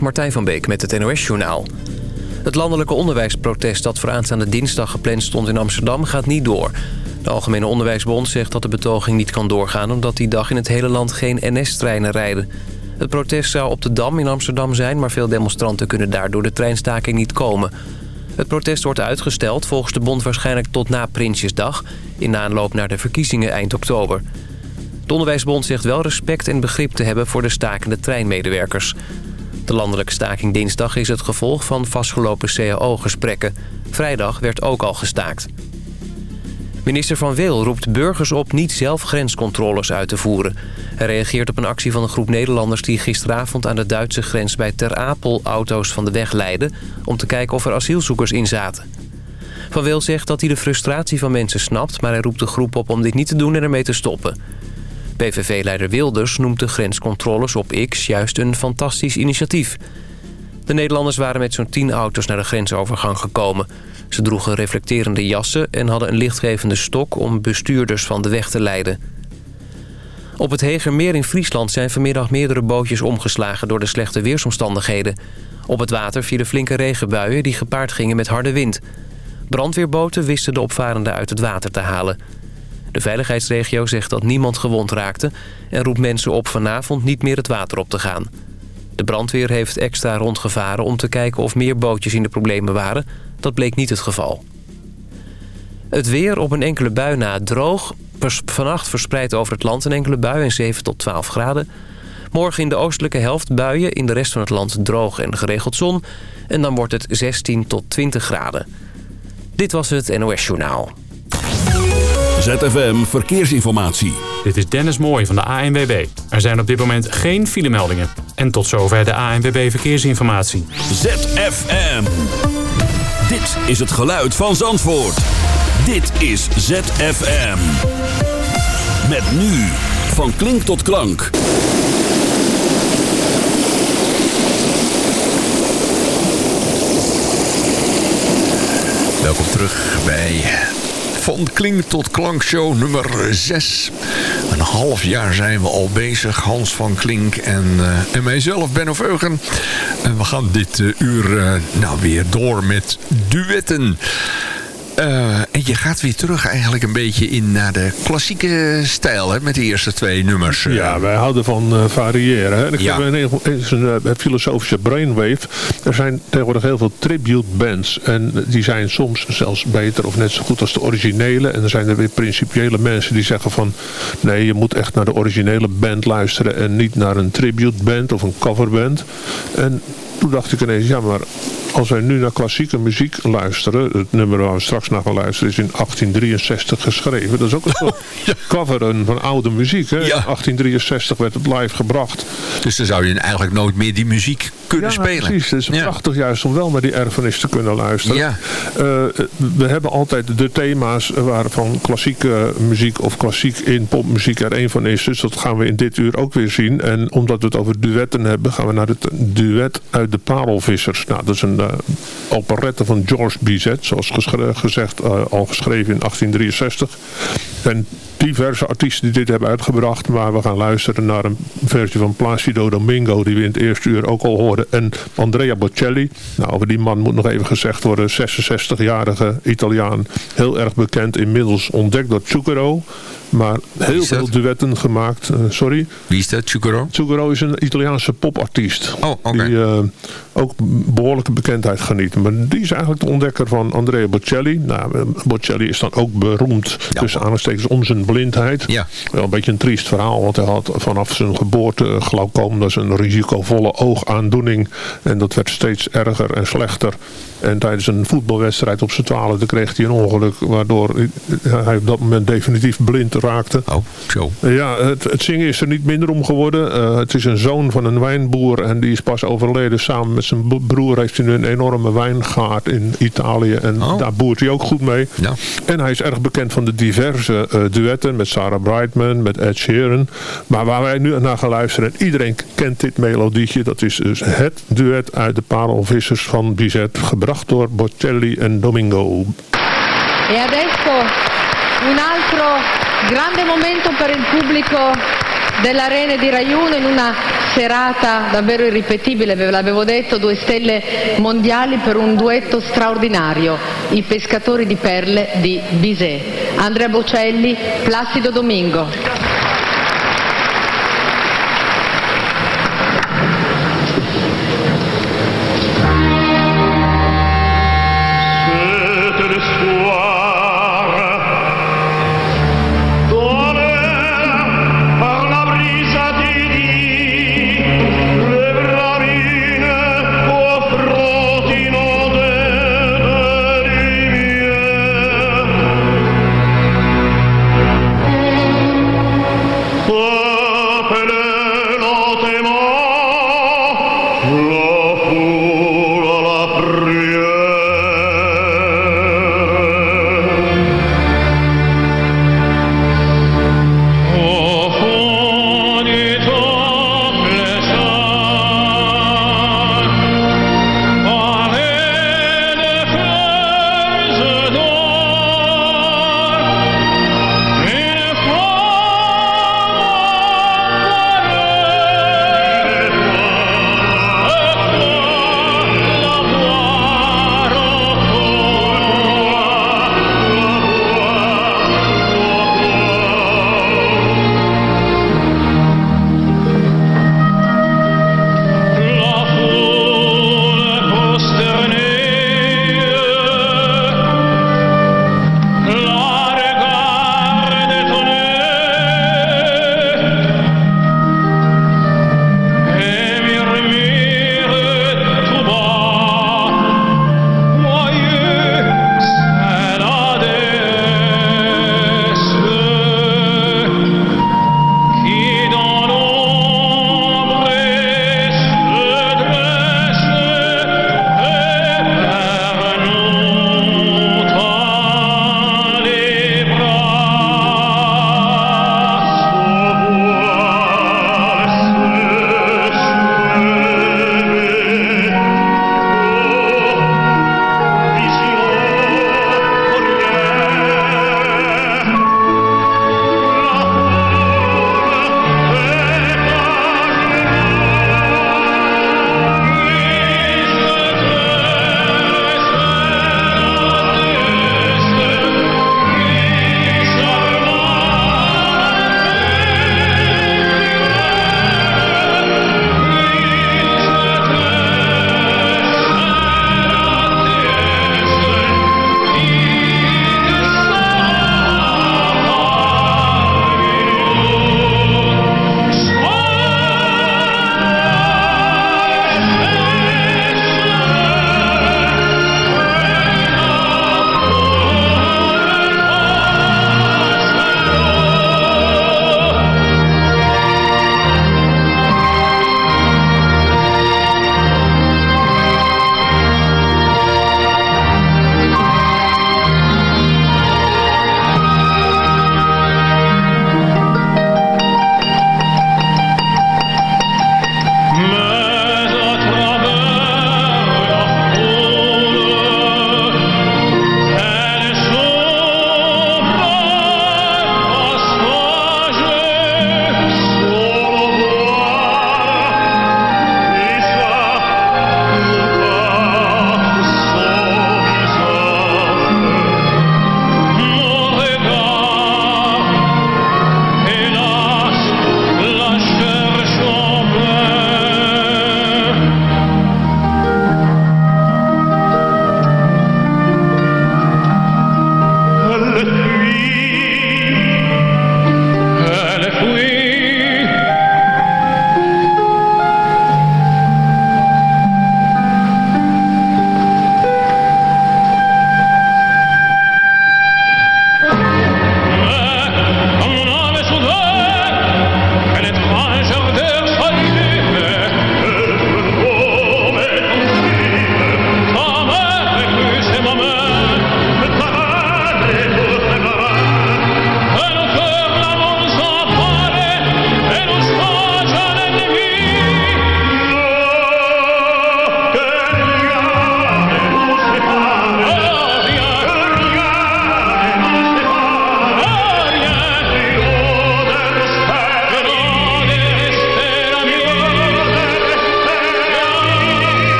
Martijn van Beek met het NOS-journaal. Het landelijke onderwijsprotest dat voor aanstaande dinsdag gepland stond in Amsterdam gaat niet door. De Algemene Onderwijsbond zegt dat de betoging niet kan doorgaan... omdat die dag in het hele land geen NS-treinen rijden. Het protest zou op de Dam in Amsterdam zijn... maar veel demonstranten kunnen daardoor de treinstaking niet komen. Het protest wordt uitgesteld volgens de bond waarschijnlijk tot na Prinsjesdag... in aanloop naar de verkiezingen eind oktober. De Onderwijsbond zegt wel respect en begrip te hebben voor de stakende treinmedewerkers. De landelijke staking dinsdag is het gevolg van vastgelopen cao-gesprekken. Vrijdag werd ook al gestaakt. Minister Van Wil roept burgers op niet zelf grenscontroles uit te voeren. Hij reageert op een actie van een groep Nederlanders... die gisteravond aan de Duitse grens bij Ter Apel auto's van de weg leidden... om te kijken of er asielzoekers in zaten. Van Wil zegt dat hij de frustratie van mensen snapt... maar hij roept de groep op om dit niet te doen en ermee te stoppen. PVV-leider Wilders noemt de grenscontroles op X juist een fantastisch initiatief. De Nederlanders waren met zo'n 10 auto's naar de grensovergang gekomen. Ze droegen reflecterende jassen en hadden een lichtgevende stok om bestuurders van de weg te leiden. Op het Hegermeer in Friesland zijn vanmiddag meerdere bootjes omgeslagen door de slechte weersomstandigheden. Op het water vielen flinke regenbuien die gepaard gingen met harde wind. Brandweerboten wisten de opvarenden uit het water te halen. De veiligheidsregio zegt dat niemand gewond raakte... en roept mensen op vanavond niet meer het water op te gaan. De brandweer heeft extra rondgevaren om te kijken of meer bootjes in de problemen waren. Dat bleek niet het geval. Het weer op een enkele bui na droog. Vannacht verspreid over het land een enkele bui in 7 tot 12 graden. Morgen in de oostelijke helft buien, in de rest van het land droog en geregeld zon. En dan wordt het 16 tot 20 graden. Dit was het NOS Journaal. ZFM Verkeersinformatie. Dit is Dennis Mooij van de ANWB. Er zijn op dit moment geen filemeldingen. En tot zover de ANWB Verkeersinformatie. ZFM. Dit is het geluid van Zandvoort. Dit is ZFM. Met nu. Van klink tot klank. Welkom terug bij van Klink tot Klankshow nummer 6. Een half jaar zijn we al bezig. Hans van Klink en, uh, en mijzelf, Benno Veugen. En we gaan dit uh, uur uh, nou weer door met duetten. Uh, je gaat weer terug eigenlijk een beetje in naar de klassieke stijl hè, met de eerste twee nummers. Ja, wij houden van uh, variëren. Hè. Ik ja. heb een, een, een, een, filosofische brainwave. Er zijn tegenwoordig heel veel tribute bands. En die zijn soms zelfs beter of net zo goed als de originele. En er zijn er weer principiële mensen die zeggen van... nee, je moet echt naar de originele band luisteren... en niet naar een tribute band of een coverband. En toen dacht ik ineens, ja maar als wij nu naar klassieke muziek luisteren, het nummer waar we straks naar gaan luisteren is in 1863 geschreven. Dat is ook een soort ja. coveren van oude muziek. Hè? Ja. In 1863 werd het live gebracht. Dus dan zou je eigenlijk nooit meer die muziek kunnen ja, spelen. precies. Het is ja. prachtig juist om wel naar die erfenis te kunnen luisteren. Ja. Uh, we hebben altijd de thema's waarvan klassieke muziek of klassiek in popmuziek er een van is. Dus dat gaan we in dit uur ook weer zien. En omdat we het over duetten hebben, gaan we naar het duet uit de Parelvissers. Nou, dat is een uh, operette van George Bizet, zoals gezegd uh, al geschreven in 1863. En diverse artiesten die dit hebben uitgebracht. Maar we gaan luisteren naar een versie van Placido Domingo die we in het eerste uur ook al hoorden. En Andrea Bocelli. Nou, over die man moet nog even gezegd worden. 66-jarige Italiaan. Heel erg bekend. Inmiddels ontdekt door Zucchero. Maar heel veel duetten gemaakt. Uh, sorry. Wie is dat, Zucchero? Zucchero is een Italiaanse popartiest. Oh, oké. Okay. Die uh, ook behoorlijke bekendheid geniet. Maar die is eigenlijk de ontdekker van Andrea Bocelli. Nou, Bocelli is dan ook beroemd ja, tussen aanstekens om zijn blindheid. Ja. Wel een beetje een triest verhaal. Want hij had vanaf zijn geboorte glaucoom. Dat is een risicovolle oogaandoening. En dat werd steeds erger en slechter. En tijdens een voetbalwedstrijd op zijn twaalfde kreeg hij een ongeluk. Waardoor hij op dat moment definitief blind raakte. Oh, zo. Ja, het, het zingen is er niet minder om geworden. Uh, het is een zoon van een wijnboer. En die is pas overleden. Samen met zijn broer heeft een enorme wijngaard in Italië. En oh. daar boert hij ook goed mee. Ja. En hij is erg bekend van de diverse uh, duetten. Met Sarah Brightman, met Ed Sheeran. Maar waar wij nu naar gaan luisteren. En iedereen kent dit melodietje. Dat is dus het duet uit de Parelvissers van Bizet. Gebracht door Bocelli en Domingo. E adesso un altro grande momento per il pubblico dell'Arena di Raiuno in una serata davvero irripetibile, ve l'avevo detto, due stelle mondiali per un duetto straordinario, i pescatori di perle di Bizet. Andrea Bocelli, Placido Domingo.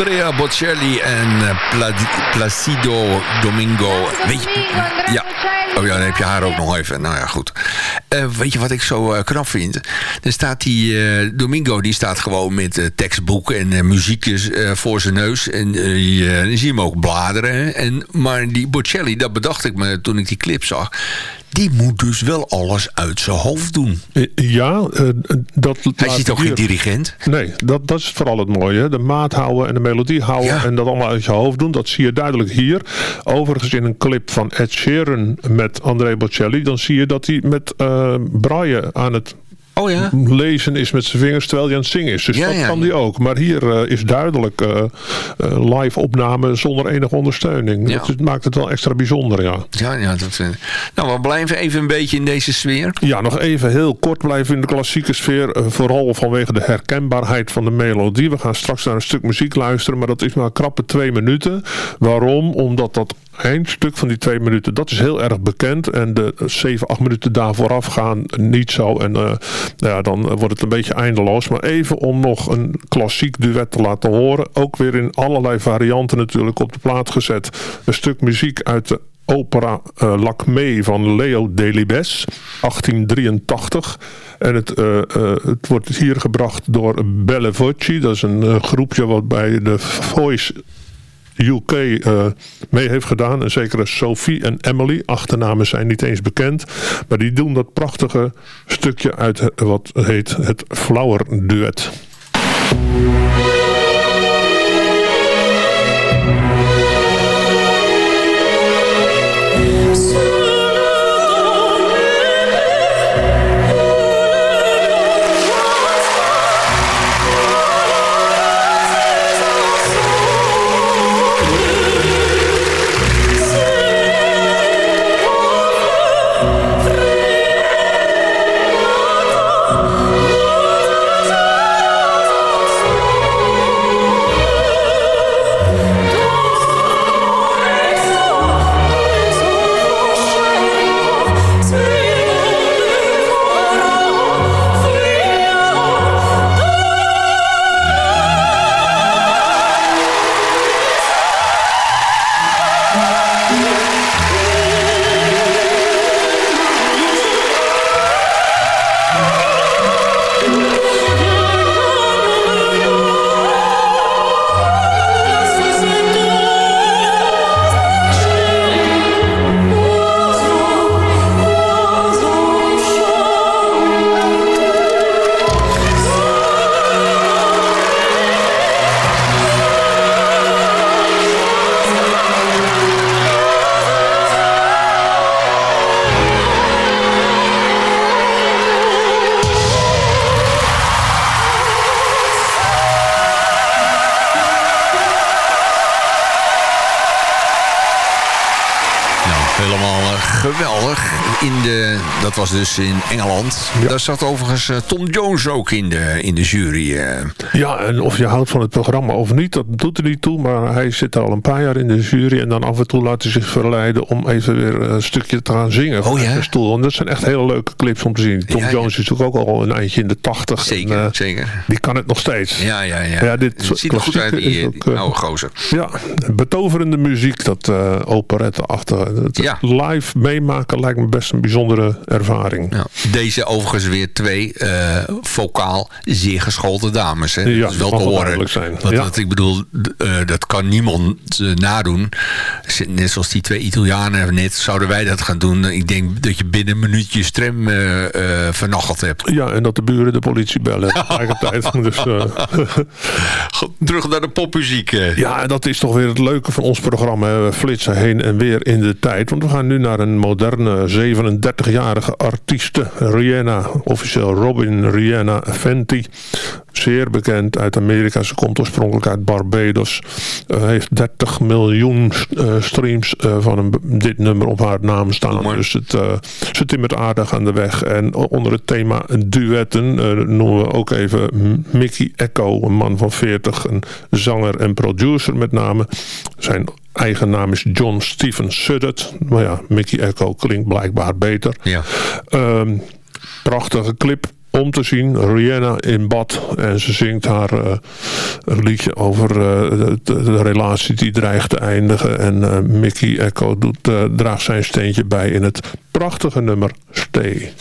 Even kijken. Andrea Bocelli en eh, Pla- Placido Domingo. Weet je, ja. Oh ja, dan heb je haar ook nog even. Nou ja, goed. Eh, weet je wat ik zo eh, knap vind? Er staat die eh, Domingo, die staat gewoon met eh, tekstboek en muziekjes eh, voor zijn neus. En eh, je- dan zie je hem ook bladeren. En, maar die Bocelli, dat bedacht ik me toen ik die clip zag. Die moet dus wel alles uit zijn hoofd doen. Ja, eh, dat Hij ziet ook geen dirigent. Nee, dat, dat is vooral het mooie. De maat houden en de melodie houden Ja. en dat allemaal uit je hoofd doen. Dat zie je duidelijk hier. Overigens in een clip van Ed Sheeran met André Bocelli. Dan zie je dat hij met eh braille aan het Oh ja? lezen is met zijn vingers terwijl hij aan het zingen is. Dus Ja, dat ja, kan hij ook. Maar hier eh, is duidelijk eh, eh, live opname zonder enige ondersteuning. Dat maakt het wel extra bijzonder, ja. Ja, ja dat, nou, we blijven even een beetje in deze sfeer. Ja, nog even heel kort blijven in de klassieke sfeer. Vooral vanwege de herkenbaarheid van de melodie. We gaan straks naar een stuk muziek luisteren. Maar dat is maar krappe twee minuten. Waarom? Omdat dat eindstuk van die twee minuten, dat is heel erg bekend. En de zeven, acht minuten daar vooraf gaan niet zo. En eh, ja, dan wordt het een beetje eindeloos. Maar even om nog een klassiek duet te laten horen. Ook weer in allerlei varianten natuurlijk op de plaat gezet. Een stuk muziek uit de opera eh Lacmé van Leo Delibes, 1883. En het, eh, het wordt hier gebracht door Belle Voce. Dat is een groepje wat bij de Voice UK eh, mee heeft gedaan. En zekere Sophie en Emily. Achternamen zijn niet eens bekend. Maar die doen dat prachtige stukje uit wat heet het Flower Duet. Was dus in Engeland. Daar zat overigens eh, Tom Jones ook in de, in de jury. Ja, en of je houdt van het programma of niet, dat doet er niet toe. Maar hij zit al een paar jaar in de jury. En dan af en toe laat hij zich verleiden om even weer een stukje te gaan zingen. Oh, ja? stoel. En dat zijn echt hele leuke clips om te zien. Tom Ja, ja. Jones is natuurlijk ook al een eindje in de tachtig. Zeker, En, eh, zeker. Die kan het nog steeds. Ja, ja, ja. Ja, dit Het soort ziet er goed uit, klassieke die, is die ook, eh, oude gozer. Ja, betoverende muziek, dat eh operette achter. Ja. Live meemaken lijkt me best een bijzondere ervaring. Ja. Deze overigens weer twee eh vocaal zeer geschoolde dames. Hè? Ja, dat is wel dat te horen. zijn. Want Ja. wat ik bedoel, eh, dat kan niemand eh, nadoen. Net zoals die twee Italianen net, zouden wij dat gaan doen. Ik denk dat je binnen een minuutje je strem eh, eh, vernacheld hebt. Ja, en dat de buren de politie bellen tegelijkertijd. Dus, eh, Goed, Terug naar de popmuziek. ja, dat is toch weer het leuke van ons programma. We flitsen heen en weer in de tijd. Want we gaan nu naar een en moderne 37-jarige artieste Rihanna, officieel Robin Rihanna Fenty. Zeer bekend uit Amerika. Ze komt oorspronkelijk uit Barbados. Uh, heeft 30 miljoen uh, streams uh, van een, dit nummer op haar naam staan. Oh, dus het, ze timmert aardig aan de weg. En onder het thema duetten noemen we ook even Mickey Echo, een man van 40, een zanger en producer met name. Zijn eigen naam is John Stephen Suddet. Maar ja, Mickey Echo klinkt blijkbaar beter. Ja. Um, prachtige clip om te zien. Rihanna in bad. En ze zingt haar uh, liedje over de, de, relatie die dreigt te eindigen. En uh, Mickey Echo doet, draagt zijn steentje bij in het prachtige nummer Stay.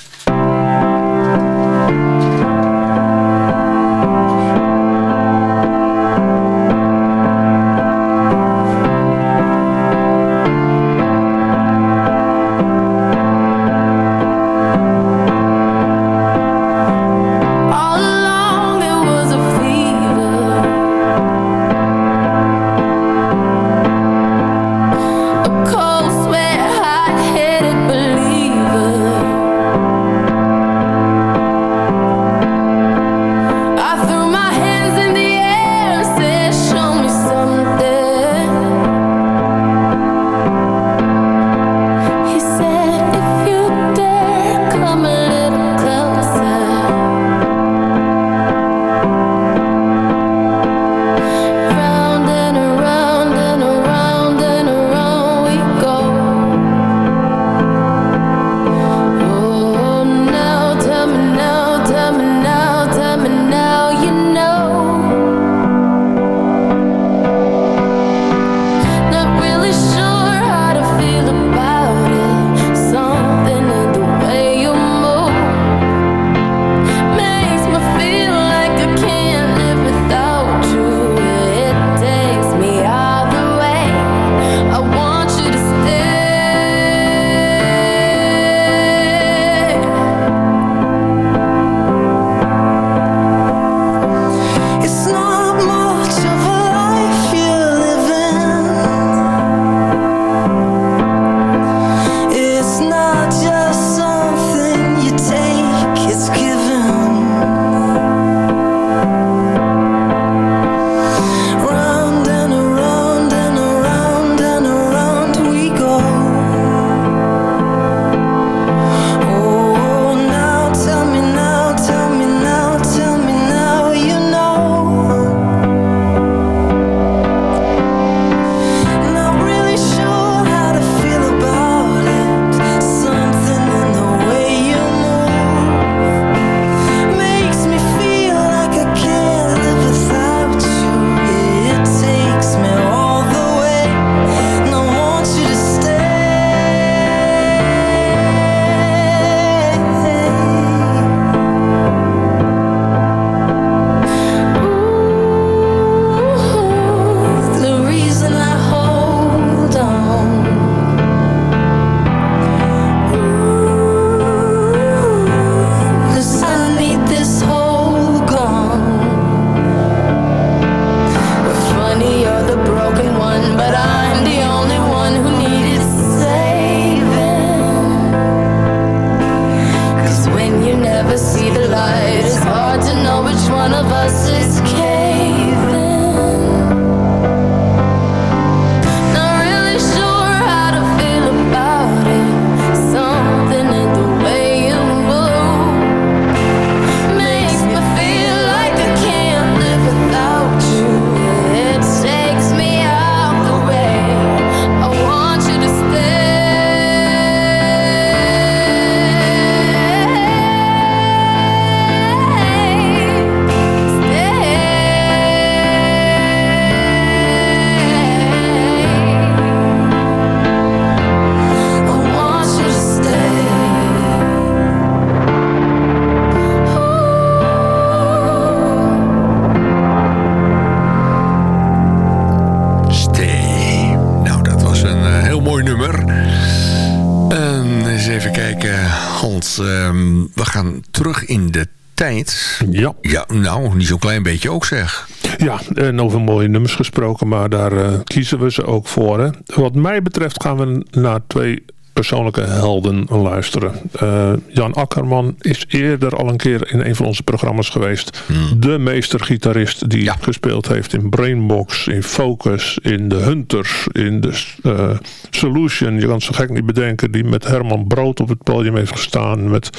Zeg. Ja, en over mooie nummers gesproken, maar daar uh, kiezen we ze ook voor. Wat mij betreft gaan we naar twee persoonlijke helden luisteren. Uh, Jan Akkerman is eerder al een keer in een van onze programma's geweest. Hmm. De meestergitarist die gespeeld heeft in Brainbox, in Focus, in The Hunters, in de uh, Solution. Je kan het zo gek niet bedenken. Die met Herman Brood op het podium heeft gestaan. Met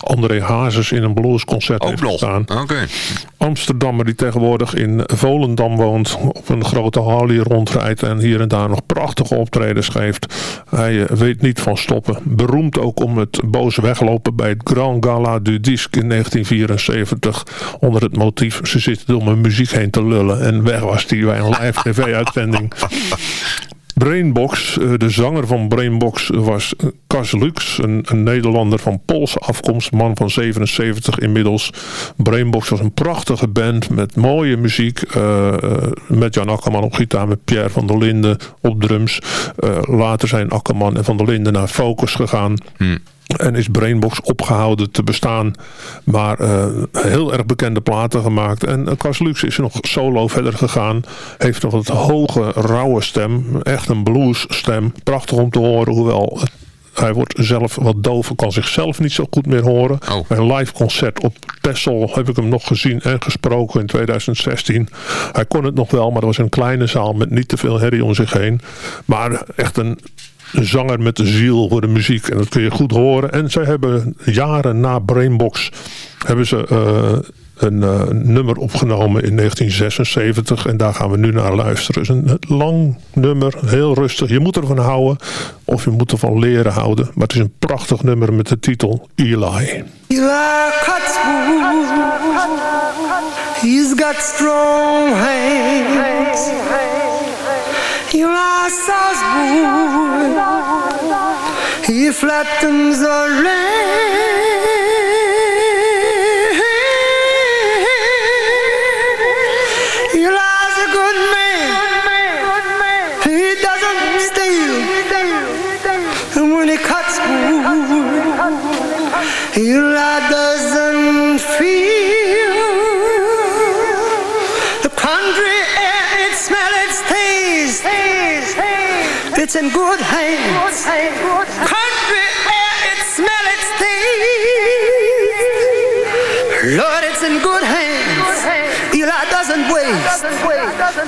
André Hazes in een bluesconcert heeft gestaan. Okay. Amsterdammer die tegenwoordig in Volendam woont. Op een grote Harley rondrijdt. En hier en daar nog prachtige optredens geeft. Hij eh, weet niet van stoppen. Beroemd ook om het boze weglopen bij het Grand Gala du Disque in 1974. Onder het motief ze zitten door mijn muziek heen te lullen. En weg was hij bij een live tv-uitzending. Brainbox, eh, de zanger van Brainbox was Cas Lux, een, een, Nederlander van Poolse afkomst, man van 77 inmiddels. Brainbox was een prachtige band met mooie muziek, uh, met Jan Akkerman op gitaar, met Pierre van der Linden op drums. Later zijn Akkerman en van der Linden naar Focus gegaan. Hmm. En is Brainbox opgehouden te bestaan. Maar uh, heel erg bekende platen gemaakt. En uh, Cas Lux is nog solo verder gegaan. Heeft nog een hoge, rauwe stem. Echt een blues stem. Prachtig om te horen. Hoewel hij wordt zelf wat doof. Kan zichzelf niet zo goed meer horen. Oh. Bij een live concert op Texel heb ik hem nog gezien en gesproken in 2016. Hij kon het nog wel. Maar dat was een kleine zaal met niet te veel herrie om zich heen. Maar echt een een zanger met de ziel voor de muziek. En dat kun je goed horen. En zij hebben jaren na Brainbox hebben ze uh, een uh, nummer opgenomen in 1976. En daar gaan we nu naar luisteren. Het is een lang nummer, heel rustig. Je moet ervan houden of je moet ervan leren houden. Maar het is een prachtig nummer met de titel Eli. Eli He's got strong hands. You He Salzbourg. Flattens the rain.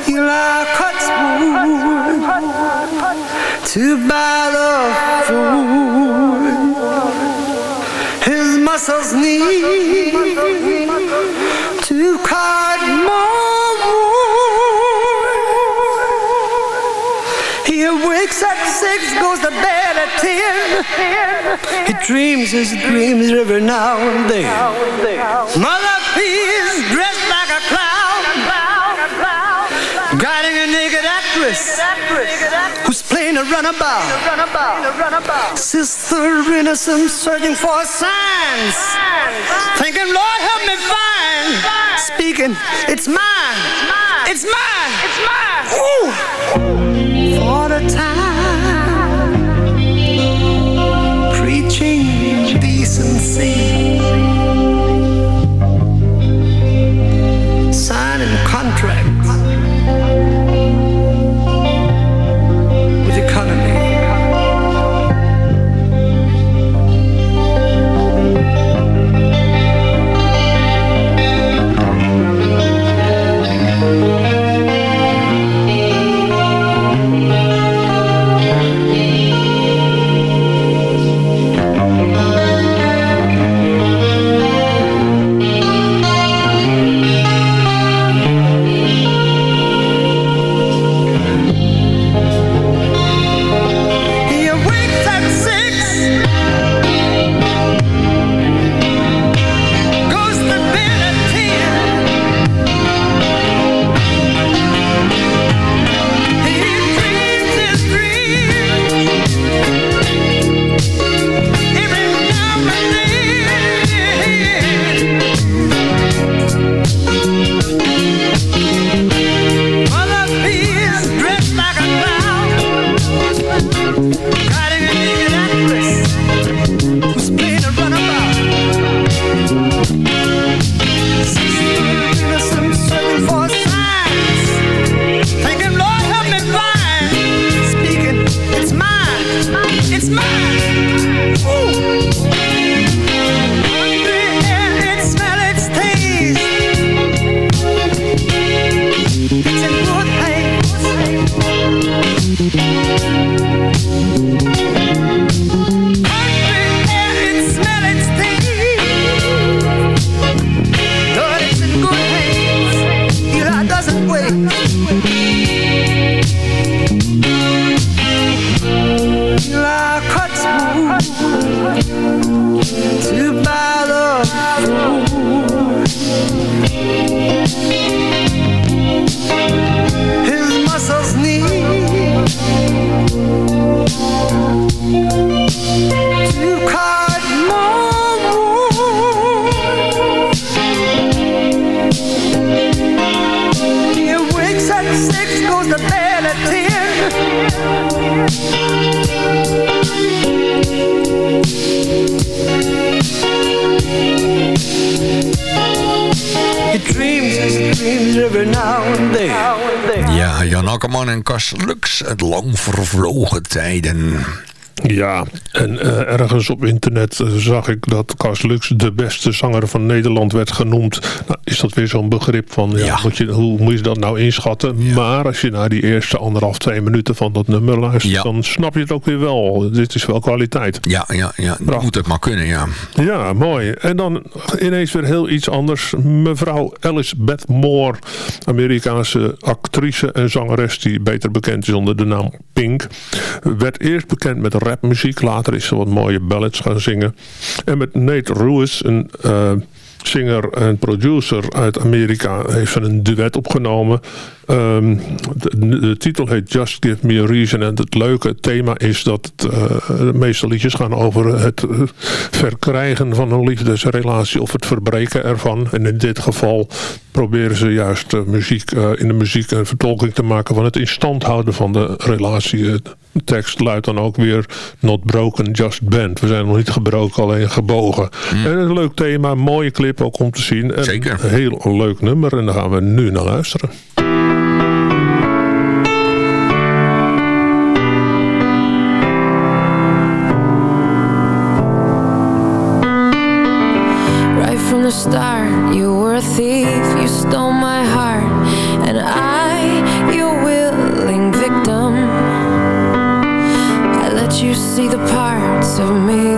Eli cuts wood to buy the food. His muscles need to cut more wood. He wakes at six, goes to bed at ten. He dreams his dreams every now and then. Mother who's playing a runabout. Sister innocent searching for signs, thinking, Lord help me find. Speaking, it's mine, it's mine, it's mine. Ooh En Kas Lux, het lang vervlogen tijden. Ja, en uh, ergens op internet uh, zag ik dat Cas Lux de beste zanger van Nederland werd genoemd. Nou, is dat weer zo'n begrip van, ja, Ja. Moet je, hoe moet je dat nou inschatten? Maar als je naar die eerste anderhalf, twee minuten van dat nummer luistert, Ja. dan snap je het ook weer wel. Dit is wel kwaliteit. Ja, ja, ja. Prachtig. Moet het maar kunnen, ja. Ja, mooi. En dan ineens weer heel iets anders. Mevrouw Alice Beth Moore, Amerikaanse actrice en zangeres die beter bekend is onder de naam Pink. Werd eerst bekend met rapmuziek, later is ze wat mooie ballads gaan zingen. En met Nate Ruiz, een eh, singer en producer uit Amerika, heeft ze een duet opgenomen. Ehm, de, titel heet Just Give Me a Reason. En het leuke thema is dat eh, de meeste liedjes gaan over het eh, verkrijgen van een liefdesrelatie of het verbreken ervan. En in dit geval proberen ze juist muziek, in de muziek een vertolking te maken van het in stand houden van de relatie. Tekst luidt dan ook weer Not broken, just bent. We zijn nog niet gebroken, alleen gebogen. En een leuk thema, mooie clip ook om te zien. En Zeker. Een heel leuk nummer en daar gaan we nu naar luisteren. Right from the start, you were a thief, you stole my heart, see the parts of me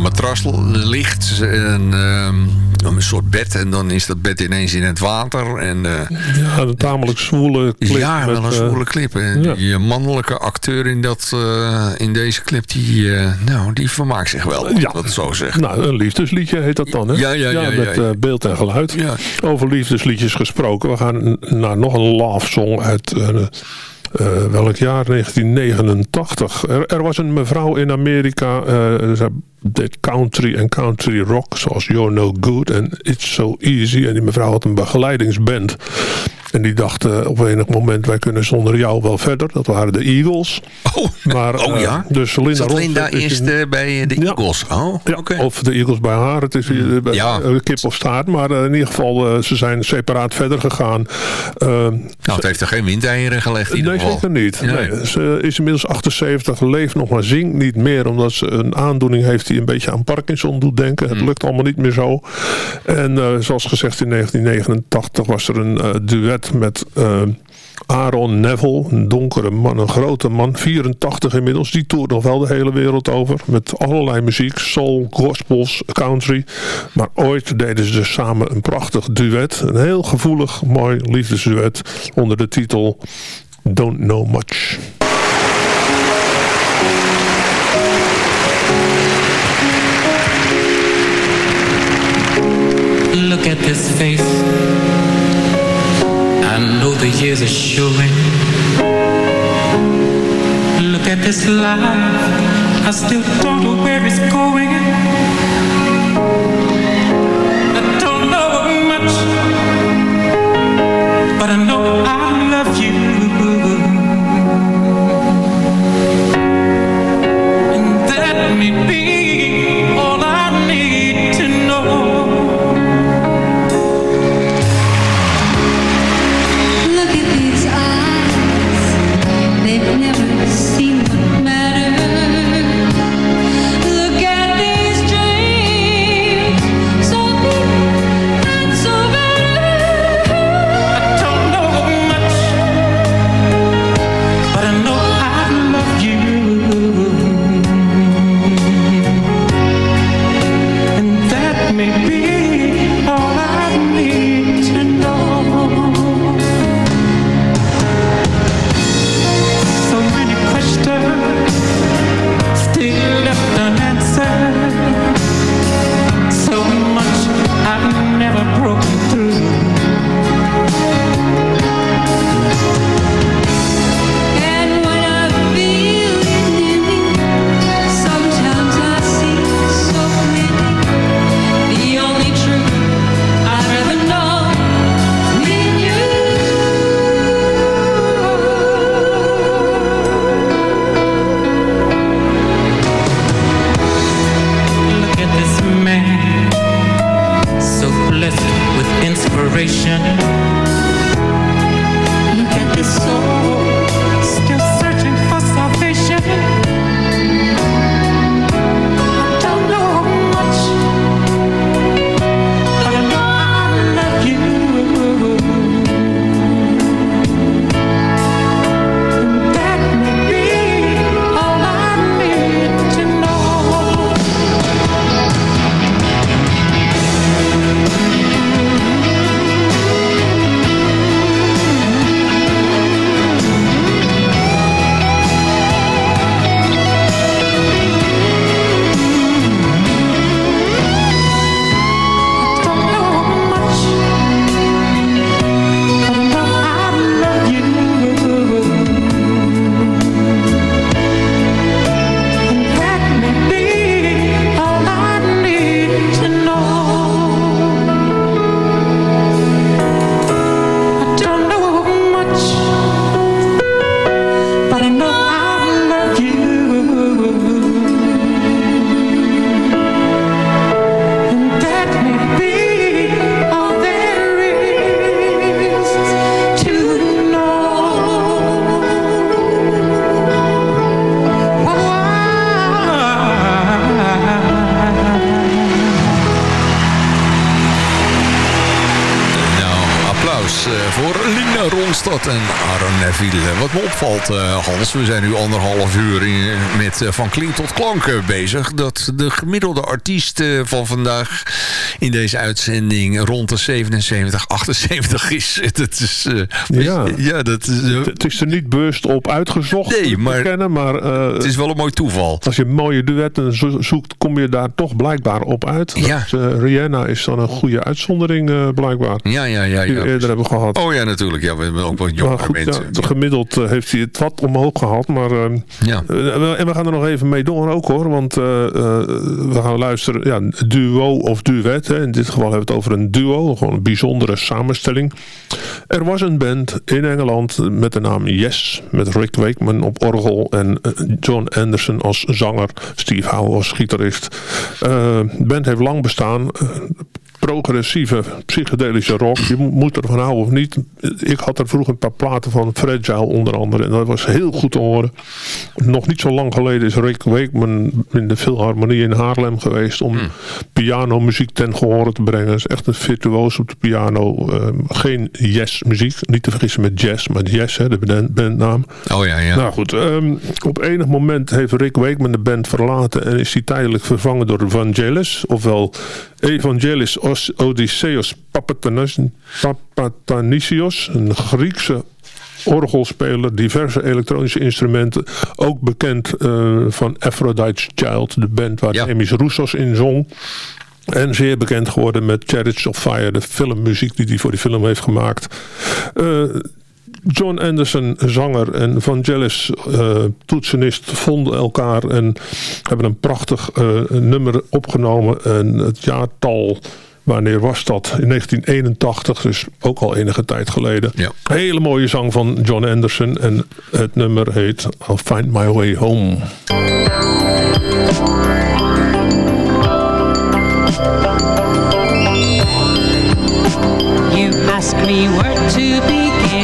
matras ligt. En, ehm, een soort bed. En dan is dat bed ineens in het water. En, ja, een tamelijk zwoele clip. Ja, wel een zwoele clip. En ja. Je mannelijke acteur in, dat, in deze clip, die, nou, die vermaakt zich wel. Ja. Dat zo zeggen. Nou, een liefdesliedje heet dat dan, hè? Ja, ja, ja. met beeld en geluid. Over liefdesliedjes gesproken. We gaan naar nog een love song uit uh, welk jaar? 1989. Er, er, was een mevrouw in Amerika, uh, ze deed country en country rock, zoals You're No Good en It's So Easy. En die mevrouw had een begeleidingsband. En die dachten op enig moment, wij kunnen zonder jou wel verder. Dat waren de Eagles. Oh, maar, oh ja? Uh, dus Linda Zat Linda eerst uh, bij de Eagles? Oh, ja, okay. Of de Eagles bij haar. Het is uh, ja. kip of staart. Maar in ieder geval, ze zijn separaat verder gegaan. nou, het heeft er geen windeieren gelegd in Nee, zeker niet. Nee. Ze is inmiddels 78, leeft nog maar zingt niet meer. Omdat ze een aandoening heeft die een beetje aan Parkinson doet denken. Het hmm. lukt allemaal niet meer zo. En zoals gezegd in 1989 was er een duet met uh, Aaron Neville, een donkere man, een grote man, 84 inmiddels. Die toert nog wel de hele wereld over met allerlei muziek, soul, gospels, country. Maar ooit deden ze samen een prachtig duet, een heel gevoelig, mooi liefdesduet onder de titel Don't Know Much. Look at this face know the years are showing. Look at this life, I still don't know where it's going. Opvalt, Hans, we zijn nu anderhalf uur in, met uh, van klink tot klank bezig. Dat de gemiddelde artiest van vandaag in deze uitzending rond de 77, 78 is. Dat is ja, ja dat is, het is er niet bewust op uitgezocht. Nee, maar, kennen, maar het is wel een mooi toeval. Als je mooie duetten zoekt, kom je daar toch blijkbaar op uit. Ja. Rihanna is dan een goede uitzondering blijkbaar. Ja, ja, ja. Die we eerder hebben gehad. Oh ja, natuurlijk. Ja, we hebben ook wat jonger mensen. Ja, gemiddeld uh, heeft hij het wat omhoog gehad. Maar, ja. En we gaan er nog even mee door ook hoor. Want we gaan luisteren. Ja, duo of duet. Hè. In dit geval hebben we het over een duo. Gewoon een bijzondere samenstelling. Er was een band in Engeland met de naam Yes. Met Rick Wakeman op orgel. En John Anderson als zanger. Steve Howe als gitarist. De band heeft lang bestaan progressieve psychedelische rock. Je moet ervan houden of niet. Ik had er vroeger een paar platen van Fragile onder andere. En dat was heel goed te horen. Nog niet zo lang geleden is Rick Wakeman in de Philharmonie in Haarlem geweest. Om hmm. pianomuziek ten gehore te brengen. Dat is echt een virtuoos op de piano. Ehm, geen yes muziek. Niet te vergissen met jazz. Maar yes, hè, de bandnaam. Oh ja, ja. Nou goed. Um, op enig moment heeft Rick Wakeman de band verlaten. En is hij tijdelijk vervangen door Vangelis. Ofwel Evangelis Odysseus Papatanisios, een Griekse orgelspeler, diverse elektronische instrumenten. Ook bekend uh, van Aphrodite's Child, de band waar ja. Emis Roussos in zong. En zeer bekend geworden met Chariots of Fire, de filmmuziek die hij voor die film heeft gemaakt. Uh, John Anderson, zanger, en Vangelis, uh, toetsenist, vonden elkaar en hebben een prachtig uh, nummer opgenomen. En het jaartal, wanneer was dat? In 1981, dus ook al enige tijd geleden. Ja. Hele mooie zang van John Anderson en het nummer heet I'll Find My Way Home. You ask me where to be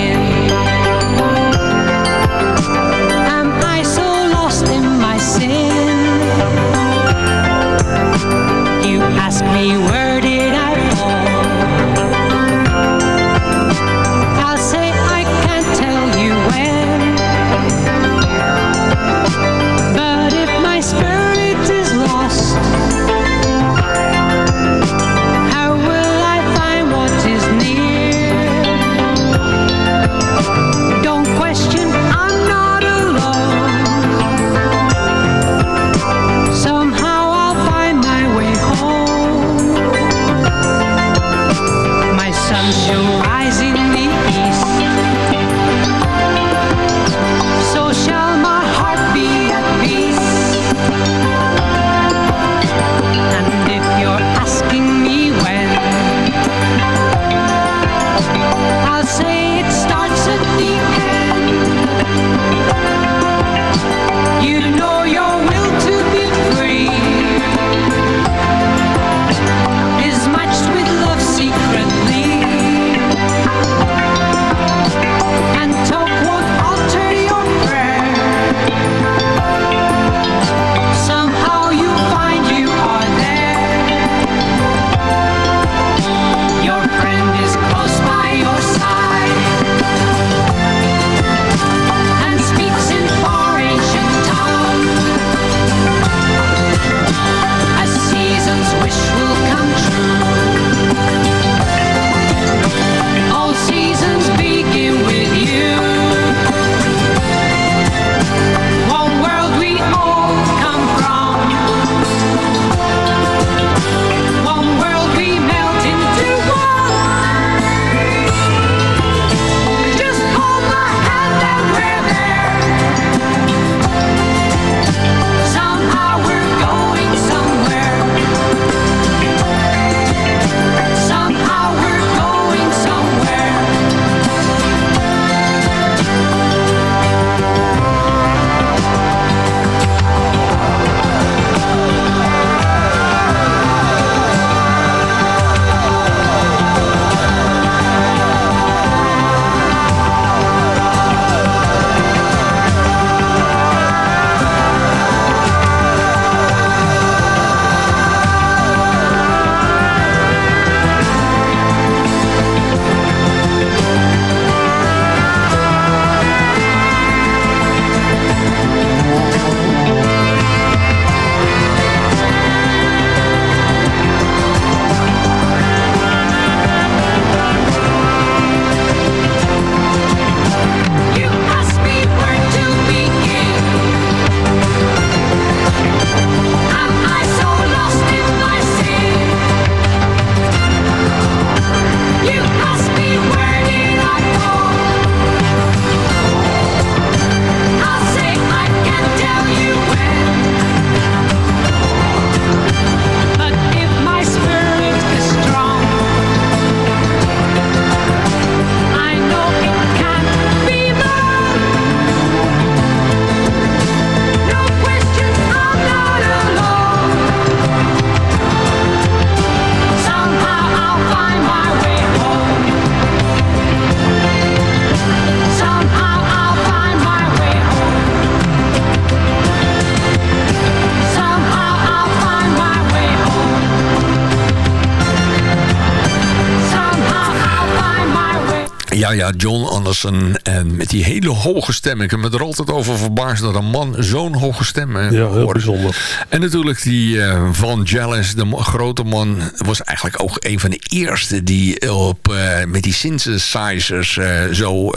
Ja, ja, John Anderson. En met die hele hoge stem. Ik heb me er altijd over verbaasd dat een man zo'n hoge stem Ja, heel bijzonder. En natuurlijk die uh, Van Jealous, de grote man, was eigenlijk ook een van de eerste die op, uh, met die synthesizers uh, zo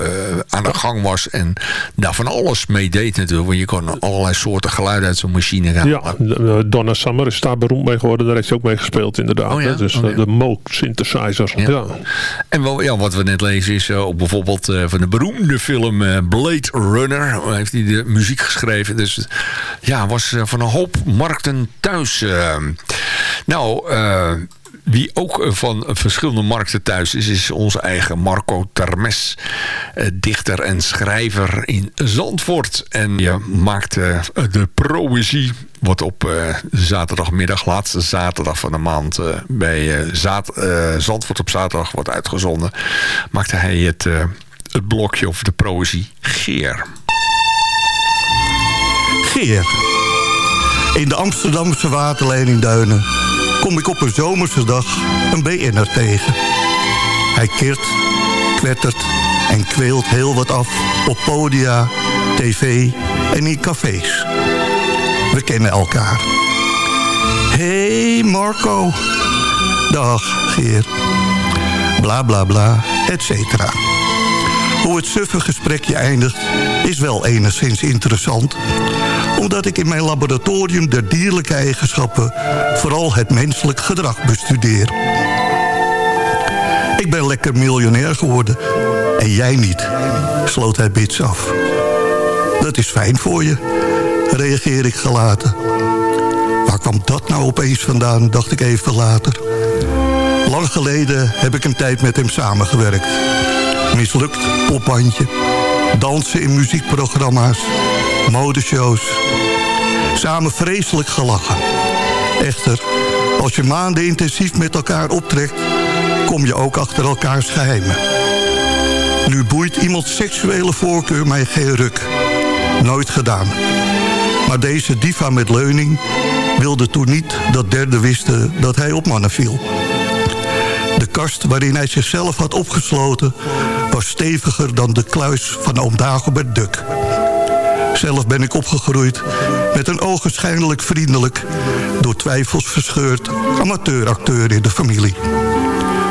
aan de gang was. En daar van alles mee deed natuurlijk. Want je kon allerlei soorten geluiden uit zo'n machine gaan. Ja, Donna Summer is daar beroemd mee geworden. Daar heeft ze ook mee gespeeld inderdaad. Oh ja? Dus oh, ja. de Moog synthesizer. Ja. ja. En wel, ja, wat we net lezen is ook bijvoorbeeld van de beroemde film Blade Runner. Heeft hij de muziek geschreven. Dus ja, was van een hoop markten thuis. Uh, nou, wie ook van verschillende markten thuis is, is onze eigen Marco Termes. Dichter en schrijver in Zandvoort. En je maakt de proëzie wordt op zaterdagmiddag, laatste zaterdag van de maand... Bij Zandvoort op zaterdag wordt uitgezonden... maakte hij het, het blokje of de proëzie Geer. Geer. In de Amsterdamse waterleidingduinen kom ik op een zomerse dag een BN'er tegen. Hij keert, kwettert en kweelt heel wat af op podia, tv en in cafés. We kennen elkaar. Hey Marco. Dag Geer. Bla bla bla, et cetera. Hoe het suffe gesprekje eindigt is wel enigszins interessant omdat ik in mijn laboratorium der dierlijke eigenschappen vooral het menselijk gedrag bestudeer. Ik ben lekker miljonair geworden en jij niet, sloot hij bits af. Dat is fijn voor je, reageer ik gelaten. Waar kwam dat nou opeens vandaan, dacht ik even later. Lang geleden heb ik een tijd met hem samengewerkt. Mislukt, popbandje, dansen in muziekprogramma's, modeshows. Samen vreselijk gelachen. Echter, als je maanden intensief met elkaar optrekt... kom je ook achter elkaars geheimen. Nu boeit iemands seksuele voorkeur mij geen ruk. Nooit gedaan. Maar deze diva met leuning wilde toen niet dat derden wisten dat hij op mannen viel. Waarin hij zichzelf had opgesloten... was steviger dan de kluis van oom Dagobert Duk. Zelf ben ik opgegroeid met een ogenschijnlijk vriendelijk... door twijfels verscheurd amateuracteur in de familie.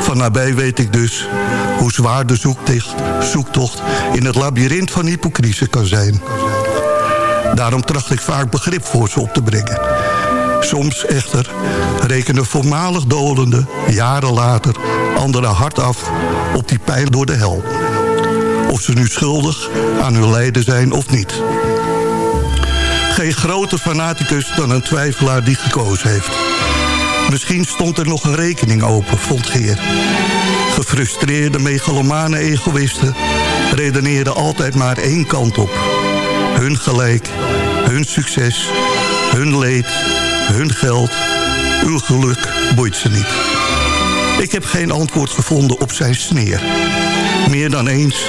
Van nabij weet ik dus hoe zwaar de zoektocht in het labyrint van hypocrisie kan zijn. Daarom tracht ik vaak begrip voor ze op te brengen. Soms echter rekenen voormalig dolende jaren later anderen hard af op die pijl door de hel. Of ze nu schuldig aan hun lijden zijn of niet. Geen groter fanaticus dan een twijfelaar die gekozen heeft. Misschien stond er nog een rekening open, vond Geer. Gefrustreerde megalomane egoïsten redeneren altijd maar één kant op. Hun gelijk, hun succes, hun leed, hun geld, uw geluk boeit ze niet. Ik heb geen antwoord gevonden op zijn sneer. Meer dan eens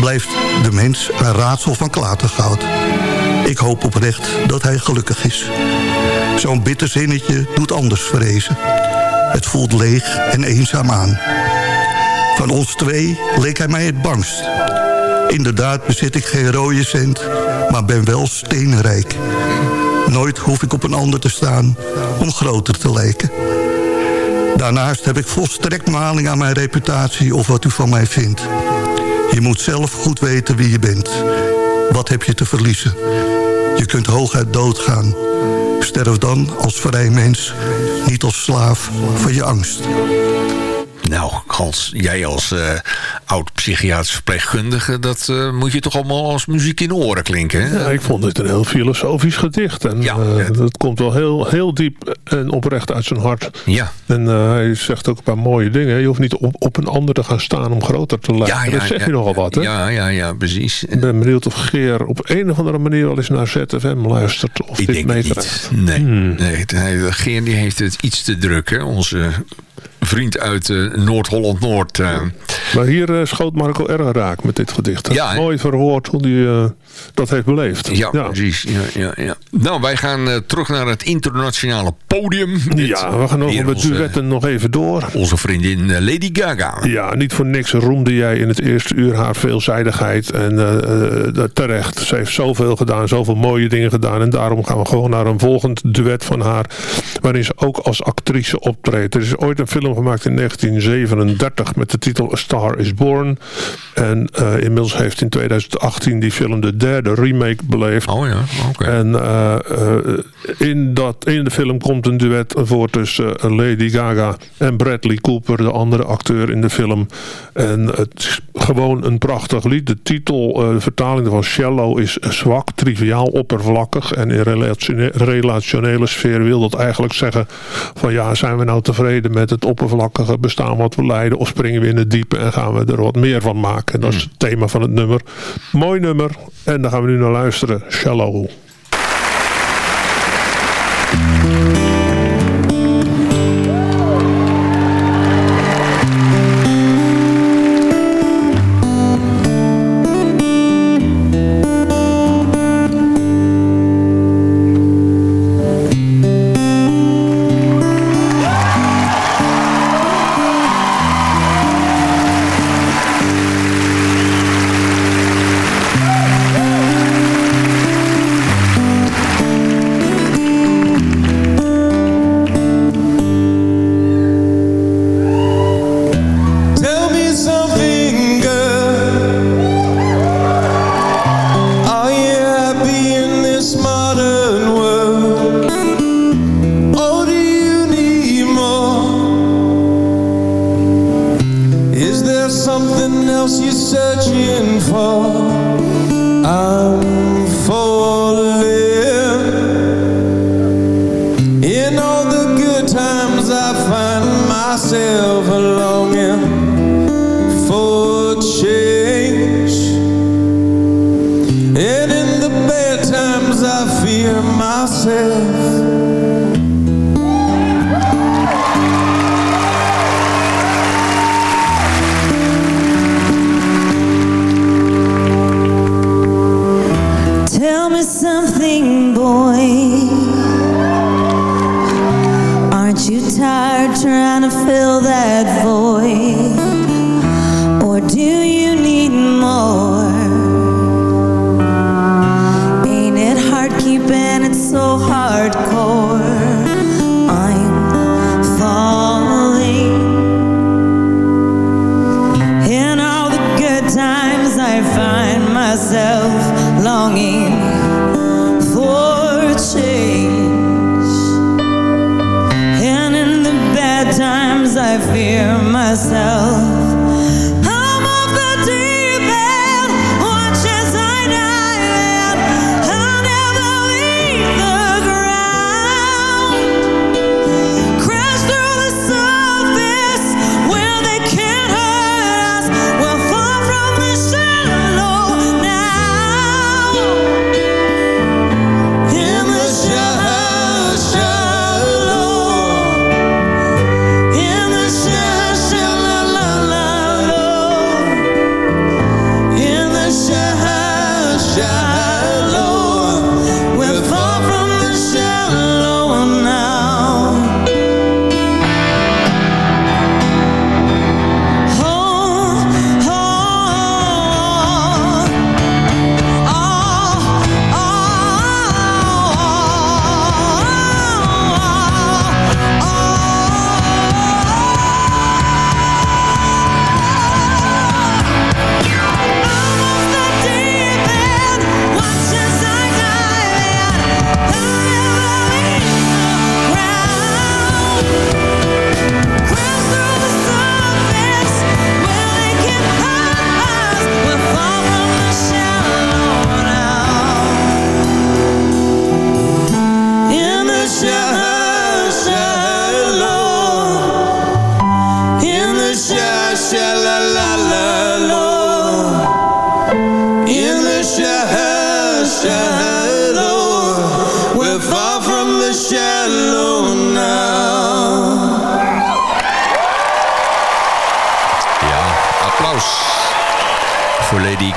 blijft de mens een raadsel van klatergoud. Ik hoop oprecht dat hij gelukkig is. Zo'n bitter zinnetje doet anders vrezen. Het voelt leeg en eenzaam aan. Van ons twee leek hij mij het bangst. Inderdaad bezit ik geen rode cent, maar ben wel steenrijk. Nooit hoef ik op een ander te staan om groter te lijken. Daarnaast heb ik volstrekt maling aan mijn reputatie of wat u van mij vindt. Je moet zelf goed weten wie je bent. Wat heb je te verliezen? Je kunt hooguit doodgaan. Sterf dan als vrij mens, niet als slaaf van je angst. Nou, Hans, jij als uh, oud-psychiatrisch verpleegkundige... dat uh, moet je toch allemaal als muziek in de oren klinken, hè? Ja, ik vond het een heel filosofisch gedicht. En ja, uh, dat komt wel heel, heel diep en oprecht uit zijn hart. Ja. En hij zegt ook een paar mooie dingen. Je hoeft niet op, op een ander te gaan staan om groter te lijken. Ja, ja, dat zeg je nogal wat, hè? Ja, ja, ja, precies. Ik ben benieuwd of Geer op een of andere manier wel eens naar ZFM luistert. Of ik dit niet. Nee, Hmm. nee Geer die heeft het iets te druk, hè? Onze vriend uit Noord-Holland-Noord. Maar hier schoot Marco erg raak met dit gedicht. Ja, mooi verwoord hoe hij dat heeft beleefd. Ja, precies. Ja, ja, ja. Nou, wij gaan terug naar het internationale podium. ja, we gaan nog met duetten nog even door. Onze vriendin Lady Gaga. Ja, niet voor niks roemde jij in het eerste uur haar veelzijdigheid. En terecht. Ze heeft zoveel gedaan, zoveel mooie dingen gedaan. En daarom gaan we gewoon naar een volgend duet van haar. Waarin ze ook als actrice optreedt. Er is ooit een film gemaakt in 1937 met de titel A Star is Born. En uh, inmiddels heeft in 2018 die film de derde remake beleefd. Oh ja, oké. En uh, in, dat, in de film komt een duet voor tussen Lady Gaga en Bradley Cooper, de andere acteur in de film. En het is gewoon een prachtig lied. De titel, de vertaling van Shallow is zwak, triviaal, oppervlakkig. En in relationele sfeer wil dat eigenlijk zeggen van ja, zijn we nou tevreden met het oppervlakkige bestaan wat we leiden of springen we in het diepe en gaan we er wat meer van maken. Dat is het thema van het nummer. Mooi nummer en daar gaan we nu naar luisteren. Shallow.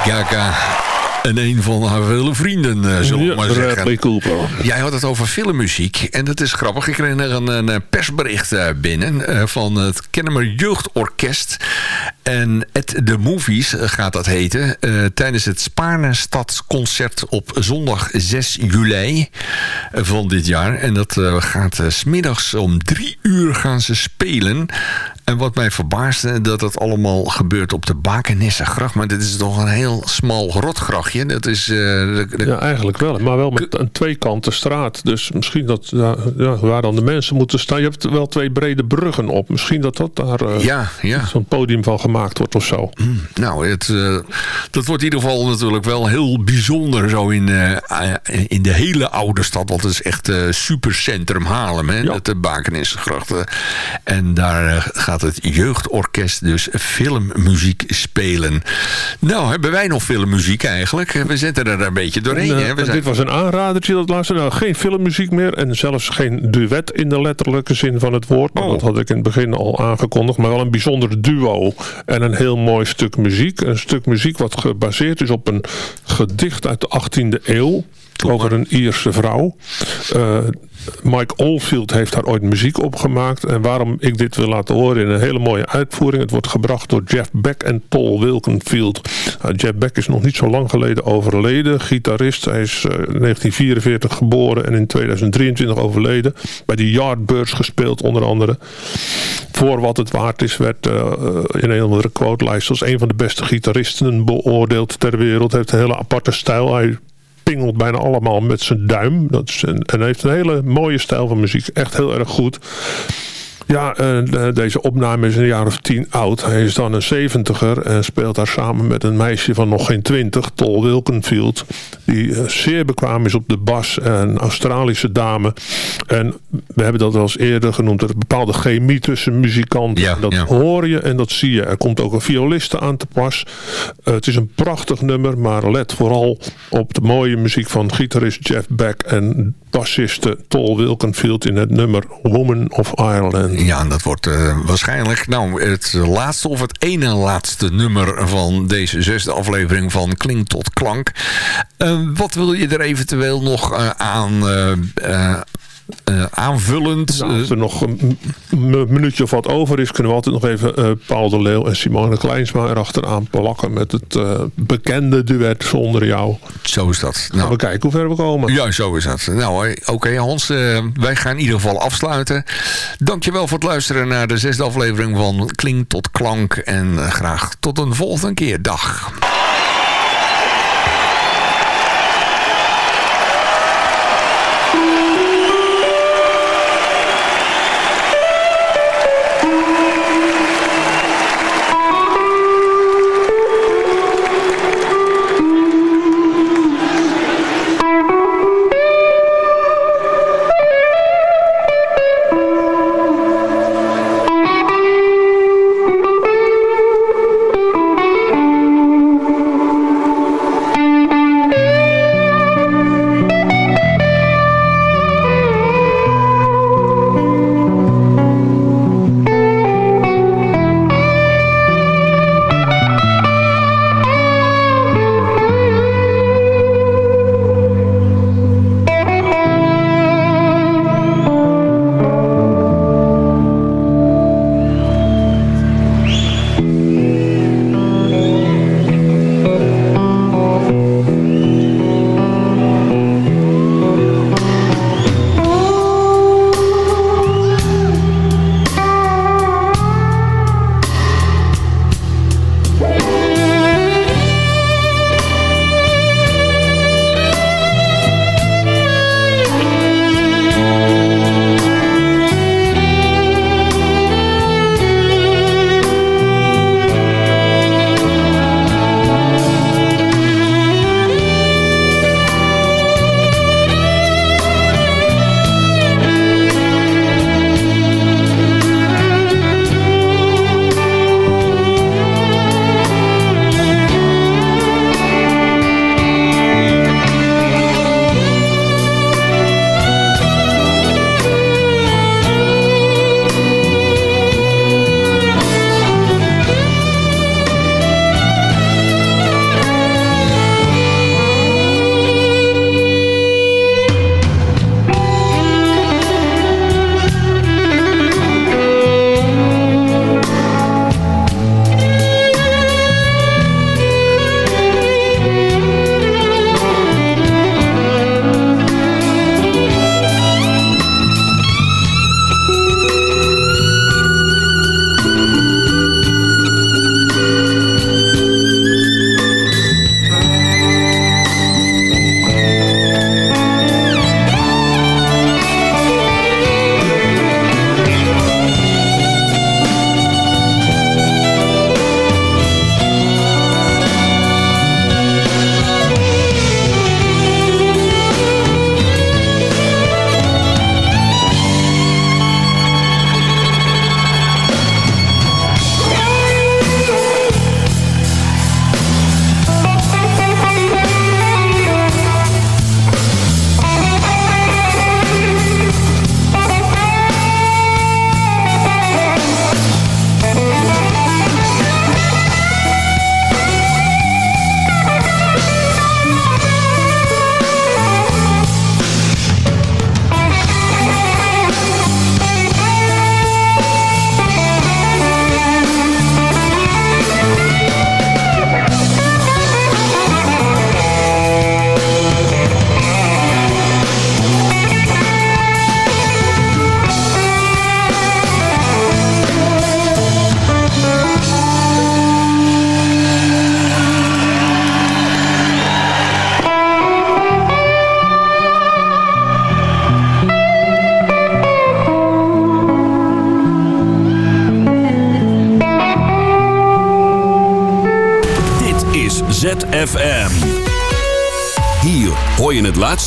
Gaga. En een van haar vele vrienden, uh, zullen we maar zeggen. Cooper. Jij had het over filmmuziek. En dat is grappig. Ik kreeg er een, een persbericht uh, binnen van het Kennemer Jeugdorkest. En at the Movies gaat dat heten. tijdens het Spaarne Stadsconcert op zondag 6 juli van dit jaar. En dat gaat smiddags om drie uur gaan ze spelen. En wat mij verbaasde, dat het allemaal gebeurt op de Bakenessengracht. Maar dit is toch een heel smal rotgrachtje. Dat is, uh, Ja, eigenlijk wel. Maar wel met een tweekante straat. Dus misschien dat ja, waar dan de mensen moeten staan. Je hebt wel twee brede bruggen op. Misschien dat dat daar uh, ja, ja. zo'n podium van gemaakt wordt of zo. Mm, nou, het, uh, dat wordt in ieder geval natuurlijk wel heel bijzonder. Zo in, in de hele oude stad. Want het is echt supercentrum Haarlem. Hè, ja. De Bakenessengracht. en daar gaat het jeugdorkest dus filmmuziek spelen. Nou, hebben wij nog filmmuziek eigenlijk? We zitten er een beetje doorheen. hè? We zijn... Dit was een aanradertje dat laatste. Nou, geen filmmuziek meer en zelfs geen duet in de letterlijke zin van het woord. Oh. Dat had ik in het begin al aangekondigd. Maar wel een bijzonder duo en een heel mooi stuk muziek. Een stuk muziek wat gebaseerd is op een gedicht uit de 18e eeuw over een Ierse vrouw. Uh, Mike Oldfield heeft daar ooit muziek op gemaakt. En waarom ik dit wil laten horen in een hele mooie uitvoering. Het wordt gebracht door Jeff Beck en Tol Wilkenfield. Uh, Jeff Beck is nog niet zo lang geleden overleden. Gitarist. Hij is uh, 1944 geboren en in 2023 overleden. Bij de Yardbirds gespeeld onder andere. Voor wat het waard is werd uh, in een andere quotelijst als een van de beste gitaristen beoordeeld ter wereld. Heeft een hele aparte stijl. Hij pingelt bijna allemaal met zijn duim. Dat is een, en heeft een hele mooie stijl van muziek. Echt heel erg goed. Ja, uh, deze opname is een jaar of tien oud. Hij is dan een zeventiger en speelt daar samen met een meisje van nog geen twintig, Tol Wilkenfield. Die uh, zeer bekwaam is op de bas, een Australische dame. En we hebben dat wel eens eerder genoemd, er is een bepaalde chemie tussen muzikanten. Ja, dat ja. hoor je en dat zie je. Er komt ook een violiste aan te pas. Uh, het is een prachtig nummer, maar let vooral op de mooie muziek van gitarist Jeff Beck en bassiste Tol Wilkenfield in het nummer Woman of Ireland. Ja, dat wordt uh, waarschijnlijk nou, het laatste of het ene laatste nummer van deze zesde aflevering van Klink tot Klank. Uh, wat wil je er eventueel nog uh, aan uh, aanvullend. Nou, als er nog een minuutje of wat over is... kunnen we altijd nog even uh, Paul de Leeuw en Simone Kleinsma erachteraan plakken... met het bekende duet Zonder Jou. Zo is dat. Nou, we kijken hoe ver we komen. Ja, zo is dat. Nou, oké okay, Hans. wij gaan in ieder geval afsluiten. Dankjewel voor het luisteren naar de zesde aflevering van Klink tot Klank. En graag tot een volgende keer. Dag.